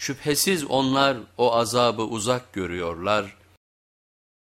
Şüphesiz onlar o azabı uzak görüyorlar.